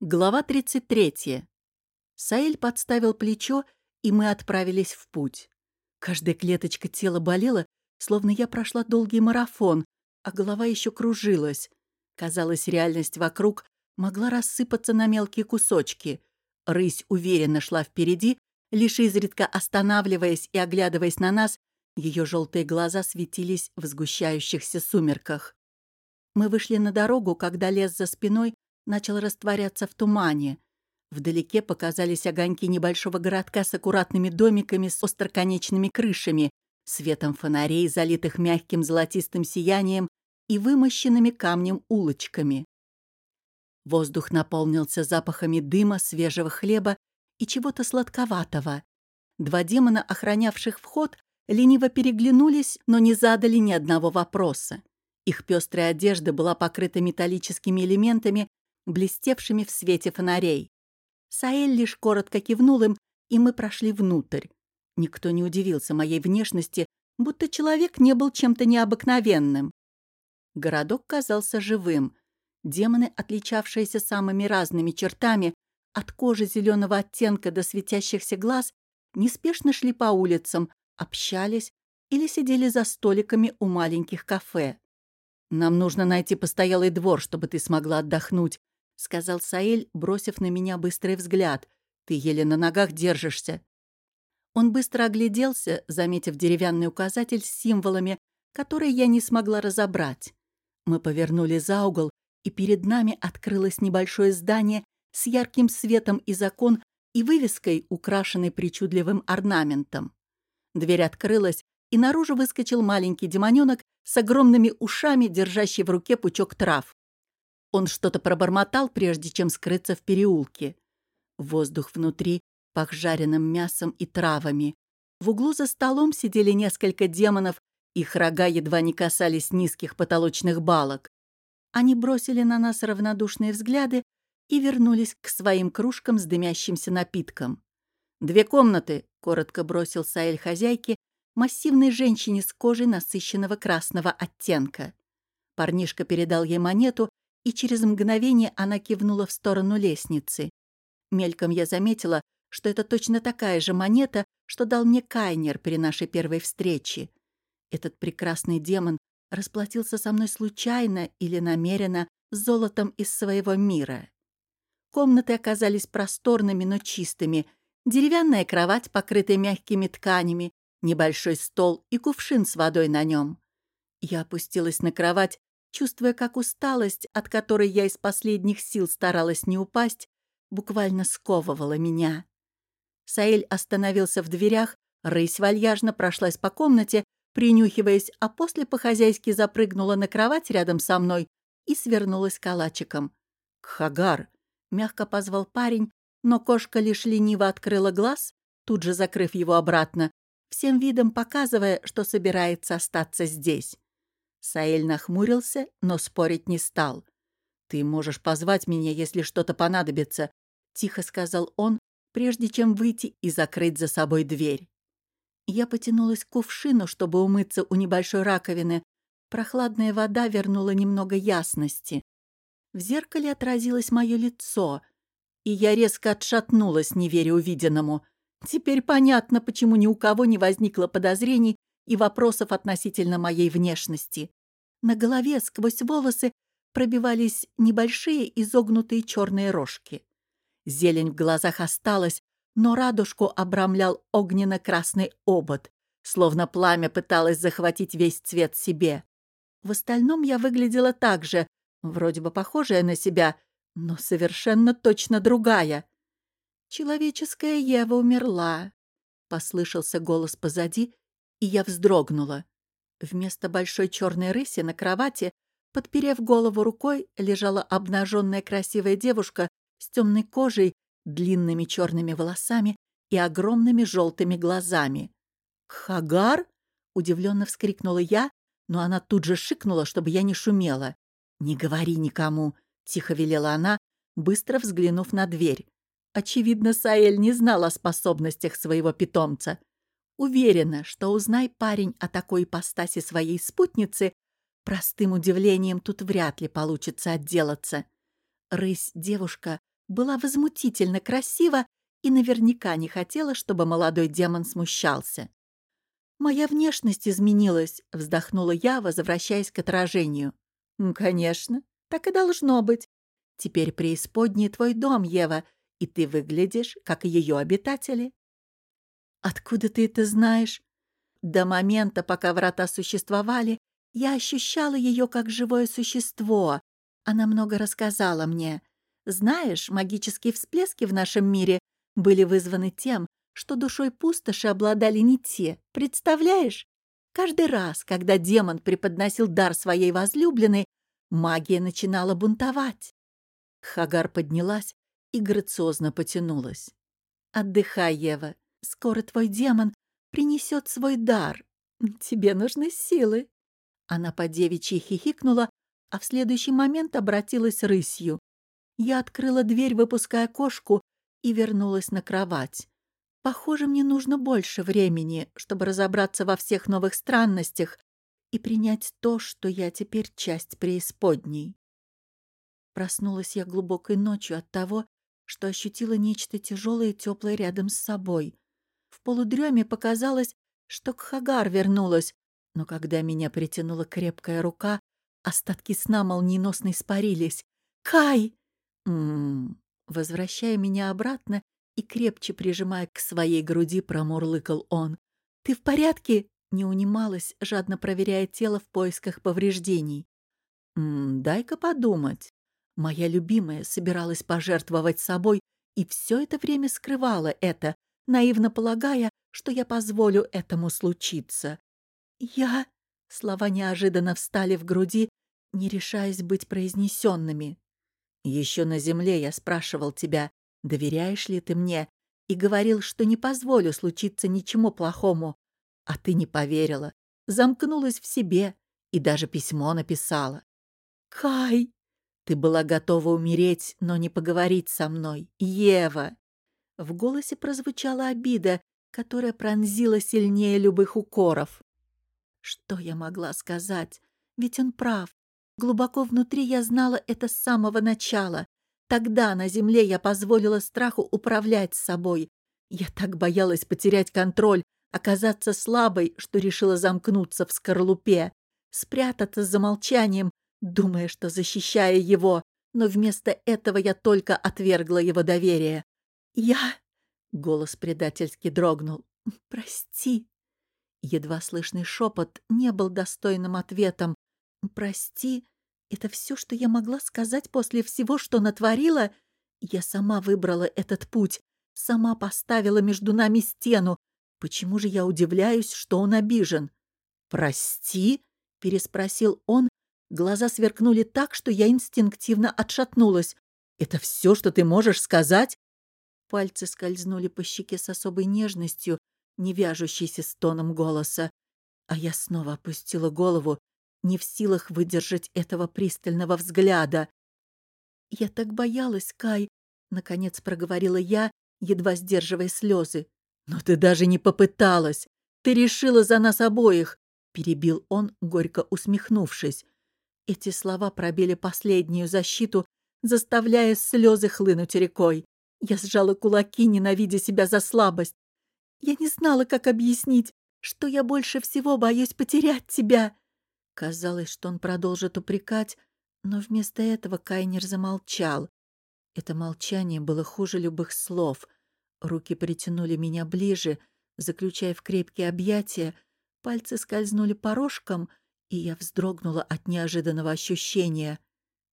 Глава 33. Саэль подставил плечо, и мы отправились в путь. Каждая клеточка тела болела, словно я прошла долгий марафон, а голова еще кружилась. Казалось, реальность вокруг могла рассыпаться на мелкие кусочки. Рысь уверенно шла впереди, лишь изредка останавливаясь и оглядываясь на нас, ее желтые глаза светились в сгущающихся сумерках. Мы вышли на дорогу, когда лес за спиной начал растворяться в тумане. Вдалеке показались огоньки небольшого городка с аккуратными домиками с остроконечными крышами, светом фонарей, залитых мягким золотистым сиянием и вымощенными камнем улочками. Воздух наполнился запахами дыма, свежего хлеба и чего-то сладковатого. Два демона, охранявших вход, лениво переглянулись, но не задали ни одного вопроса. Их пестрая одежда была покрыта металлическими элементами, блестевшими в свете фонарей. Саэль лишь коротко кивнул им, и мы прошли внутрь. Никто не удивился моей внешности, будто человек не был чем-то необыкновенным. Городок казался живым. Демоны, отличавшиеся самыми разными чертами, от кожи зеленого оттенка до светящихся глаз, неспешно шли по улицам, общались или сидели за столиками у маленьких кафе. «Нам нужно найти постоялый двор, чтобы ты смогла отдохнуть», — сказал Саэль, бросив на меня быстрый взгляд. «Ты еле на ногах держишься». Он быстро огляделся, заметив деревянный указатель с символами, которые я не смогла разобрать. Мы повернули за угол, и перед нами открылось небольшое здание с ярким светом из окон и вывеской, украшенной причудливым орнаментом. Дверь открылась, и наружу выскочил маленький демонёнок с огромными ушами, держащий в руке пучок трав. Он что-то пробормотал, прежде чем скрыться в переулке. Воздух внутри пах жареным мясом и травами. В углу за столом сидели несколько демонов, их рога едва не касались низких потолочных балок. Они бросили на нас равнодушные взгляды и вернулись к своим кружкам с дымящимся напитком. «Две комнаты», — коротко бросил Саэль хозяйке, массивной женщине с кожей насыщенного красного оттенка. Парнишка передал ей монету, и через мгновение она кивнула в сторону лестницы. Мельком я заметила, что это точно такая же монета, что дал мне Кайнер при нашей первой встрече. Этот прекрасный демон расплатился со мной случайно или намеренно золотом из своего мира. Комнаты оказались просторными, но чистыми. Деревянная кровать, покрытая мягкими тканями, небольшой стол и кувшин с водой на нем. Я опустилась на кровать чувствуя, как усталость, от которой я из последних сил старалась не упасть, буквально сковывала меня. Саэль остановился в дверях, рысь вальяжно прошлась по комнате, принюхиваясь, а после по-хозяйски запрыгнула на кровать рядом со мной и свернулась калачиком. «Кхагар!» — мягко позвал парень, но кошка лишь лениво открыла глаз, тут же закрыв его обратно, всем видом показывая, что собирается остаться здесь. Саэль нахмурился, но спорить не стал. «Ты можешь позвать меня, если что-то понадобится», — тихо сказал он, прежде чем выйти и закрыть за собой дверь. Я потянулась к кувшину, чтобы умыться у небольшой раковины. Прохладная вода вернула немного ясности. В зеркале отразилось мое лицо, и я резко отшатнулась, не веря увиденному. Теперь понятно, почему ни у кого не возникло подозрений и вопросов относительно моей внешности. На голове сквозь волосы пробивались небольшие изогнутые черные рожки. Зелень в глазах осталась, но радужку обрамлял огненно-красный обод, словно пламя пыталось захватить весь цвет себе. В остальном я выглядела так же, вроде бы похожая на себя, но совершенно точно другая. «Человеческая Ева умерла», — послышался голос позади, и я вздрогнула. Вместо большой черной рыси на кровати, подперев голову рукой, лежала обнаженная красивая девушка с темной кожей, длинными черными волосами и огромными желтыми глазами. «Хагар?» — удивленно вскрикнула я, но она тут же шикнула, чтобы я не шумела. «Не говори никому», — тихо велела она, быстро взглянув на дверь. Очевидно, Саэль не знал о способностях своего питомца. Уверена, что узнай парень о такой ипостаси своей спутницы, простым удивлением тут вряд ли получится отделаться. Рысь девушка была возмутительно красива и наверняка не хотела, чтобы молодой демон смущался. «Моя внешность изменилась», — вздохнула я, возвращаясь к отражению. «Конечно, так и должно быть. Теперь преисподний твой дом, Ева, и ты выглядишь, как ее обитатели». «Откуда ты это знаешь?» До момента, пока врата существовали, я ощущала ее как живое существо. Она много рассказала мне. Знаешь, магические всплески в нашем мире были вызваны тем, что душой пустоши обладали не те. Представляешь? Каждый раз, когда демон преподносил дар своей возлюбленной, магия начинала бунтовать. Хагар поднялась и грациозно потянулась. «Отдыхай, Ева. Скоро твой демон принесет свой дар. Тебе нужны силы». Она по девичьи хихикнула, а в следующий момент обратилась рысью. Я открыла дверь, выпуская кошку, и вернулась на кровать. Похоже, мне нужно больше времени, чтобы разобраться во всех новых странностях и принять то, что я теперь часть преисподней. Проснулась я глубокой ночью от того, что ощутила нечто тяжелое и теплое рядом с собой. Полудреме показалось, что Кхагар вернулась, но когда меня притянула крепкая рука, остатки сна молниеносно испарились. «Кай!» М-м-м. Возвращая меня обратно и крепче прижимая к своей груди, промурлыкал он. «Ты в порядке?» Не унималась, жадно проверяя тело в поисках повреждений. «М -м, «Дай-ка подумать». Моя любимая собиралась пожертвовать собой и все это время скрывала это, наивно полагая, что я позволю этому случиться. «Я...» Слова неожиданно встали в груди, не решаясь быть произнесенными. «Еще на земле я спрашивал тебя, доверяешь ли ты мне, и говорил, что не позволю случиться ничему плохому. А ты не поверила, замкнулась в себе и даже письмо написала. «Кай!» Ты была готова умереть, но не поговорить со мной. Ева!» В голосе прозвучала обида, которая пронзила сильнее любых укоров. Что я могла сказать? Ведь он прав. Глубоко внутри я знала это с самого начала. Тогда на земле я позволила страху управлять собой. Я так боялась потерять контроль, оказаться слабой, что решила замкнуться в скорлупе, спрятаться за молчанием, думая, что защищая его, но вместо этого я только отвергла его доверие. «Я...» — голос предательски дрогнул. «Прости». Едва слышный шепот не был достойным ответом. «Прости, это все, что я могла сказать после всего, что натворила? Я сама выбрала этот путь, сама поставила между нами стену. Почему же я удивляюсь, что он обижен?» «Прости?» — переспросил он, Глаза сверкнули так, что я инстинктивно отшатнулась. «Это все, что ты можешь сказать?» Пальцы скользнули по щеке с особой нежностью, не вяжущейся с тоном голоса. А я снова опустила голову, не в силах выдержать этого пристального взгляда. «Я так боялась, Кай», — наконец проговорила я, едва сдерживая слезы. «Но ты даже не попыталась! Ты решила за нас обоих!» — перебил он, горько усмехнувшись. Эти слова пробили последнюю защиту, заставляя слезы хлынуть рекой. Я сжала кулаки, ненавидя себя за слабость. Я не знала, как объяснить, что я больше всего боюсь потерять тебя. Казалось, что он продолжит упрекать, но вместо этого Кайнер замолчал. Это молчание было хуже любых слов. Руки притянули меня ближе, заключая в крепкие объятия, пальцы скользнули по рожкам — и я вздрогнула от неожиданного ощущения.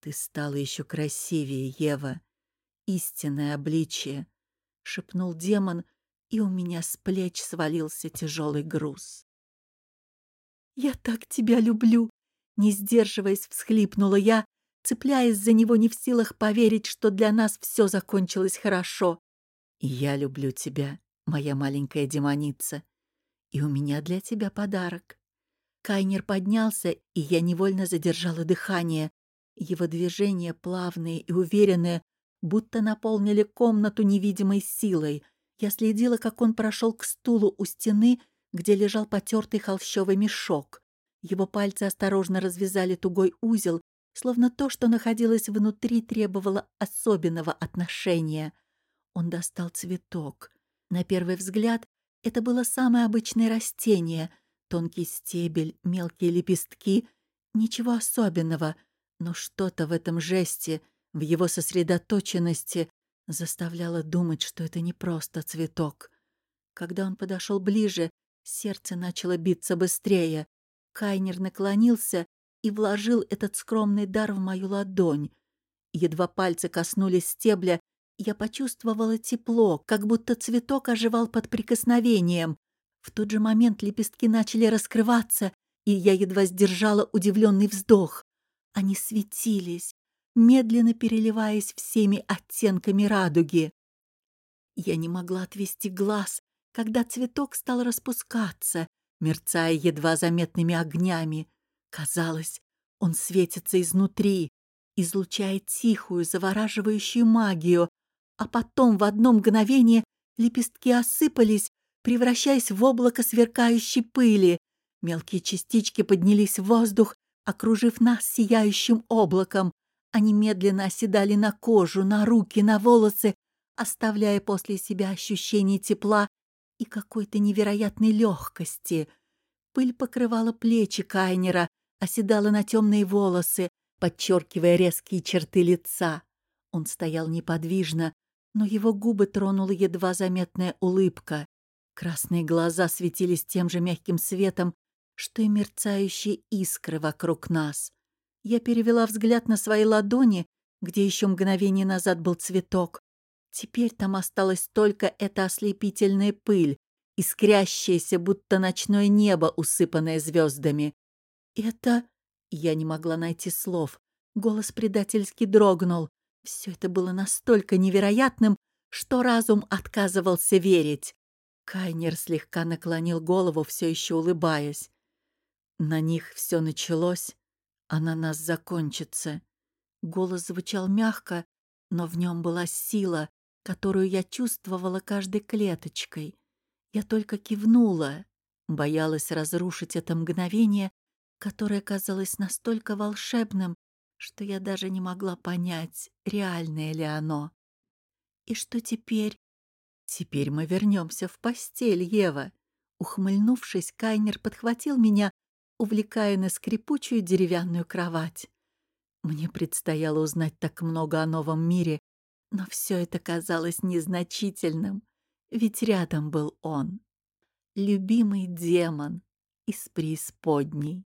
«Ты стала еще красивее, Ева. Истинное обличие», — шепнул демон, и у меня с плеч свалился тяжелый груз. «Я так тебя люблю!» Не сдерживаясь, всхлипнула я, цепляясь за него не в силах поверить, что для нас все закончилось хорошо. «Я люблю тебя, моя маленькая демоница, и у меня для тебя подарок». Кайнер поднялся, и я невольно задержала дыхание. Его движения, плавные и уверенные, будто наполнили комнату невидимой силой. Я следила, как он прошел к стулу у стены, где лежал потертый холщовый мешок. Его пальцы осторожно развязали тугой узел, словно то, что находилось внутри, требовало особенного отношения. Он достал цветок. На первый взгляд это было самое обычное растение. Тонкий стебель, мелкие лепестки. Ничего особенного. Но что-то в этом жесте, в его сосредоточенности, заставляло думать, что это не просто цветок. Когда он подошел ближе, сердце начало биться быстрее. Кайнер наклонился и вложил этот скромный дар в мою ладонь. Едва пальцы коснулись стебля, я почувствовала тепло, как будто цветок оживал под прикосновением. В тот же момент лепестки начали раскрываться, и я едва сдержала удивленный вздох. Они светились, медленно переливаясь всеми оттенками радуги. Я не могла отвести глаз, когда цветок стал распускаться, мерцая едва заметными огнями. Казалось, он светится изнутри, излучая тихую, завораживающую магию, а потом в одно мгновение лепестки осыпались, превращаясь в облако сверкающей пыли. Мелкие частички поднялись в воздух, окружив нас сияющим облаком. Они медленно оседали на кожу, на руки, на волосы, оставляя после себя ощущение тепла и какой-то невероятной легкости. Пыль покрывала плечи Кайнера, оседала на темные волосы, подчеркивая резкие черты лица. Он стоял неподвижно, но его губы тронула едва заметная улыбка. Красные глаза светились тем же мягким светом, что и мерцающие искры вокруг нас. Я перевела взгляд на свои ладони, где еще мгновение назад был цветок. Теперь там осталась только эта ослепительная пыль, искрящаяся, будто ночное небо, усыпанное звездами. Это... Я не могла найти слов. Голос предательски дрогнул. Все это было настолько невероятным, что разум отказывался верить. Кайнер слегка наклонил голову, все еще улыбаясь. На них все началось, а на нас закончится. Голос звучал мягко, но в нем была сила, которую я чувствовала каждой клеточкой. Я только кивнула, боялась разрушить это мгновение, которое казалось настолько волшебным, что я даже не могла понять, реальное ли оно. И что теперь? Теперь мы вернемся в постель, Ева. Ухмыльнувшись, Кайнер подхватил меня увлекая на скрипучую деревянную кровать. Мне предстояло узнать так много о новом мире, но все это казалось незначительным, ведь рядом был он, любимый демон из преисподней.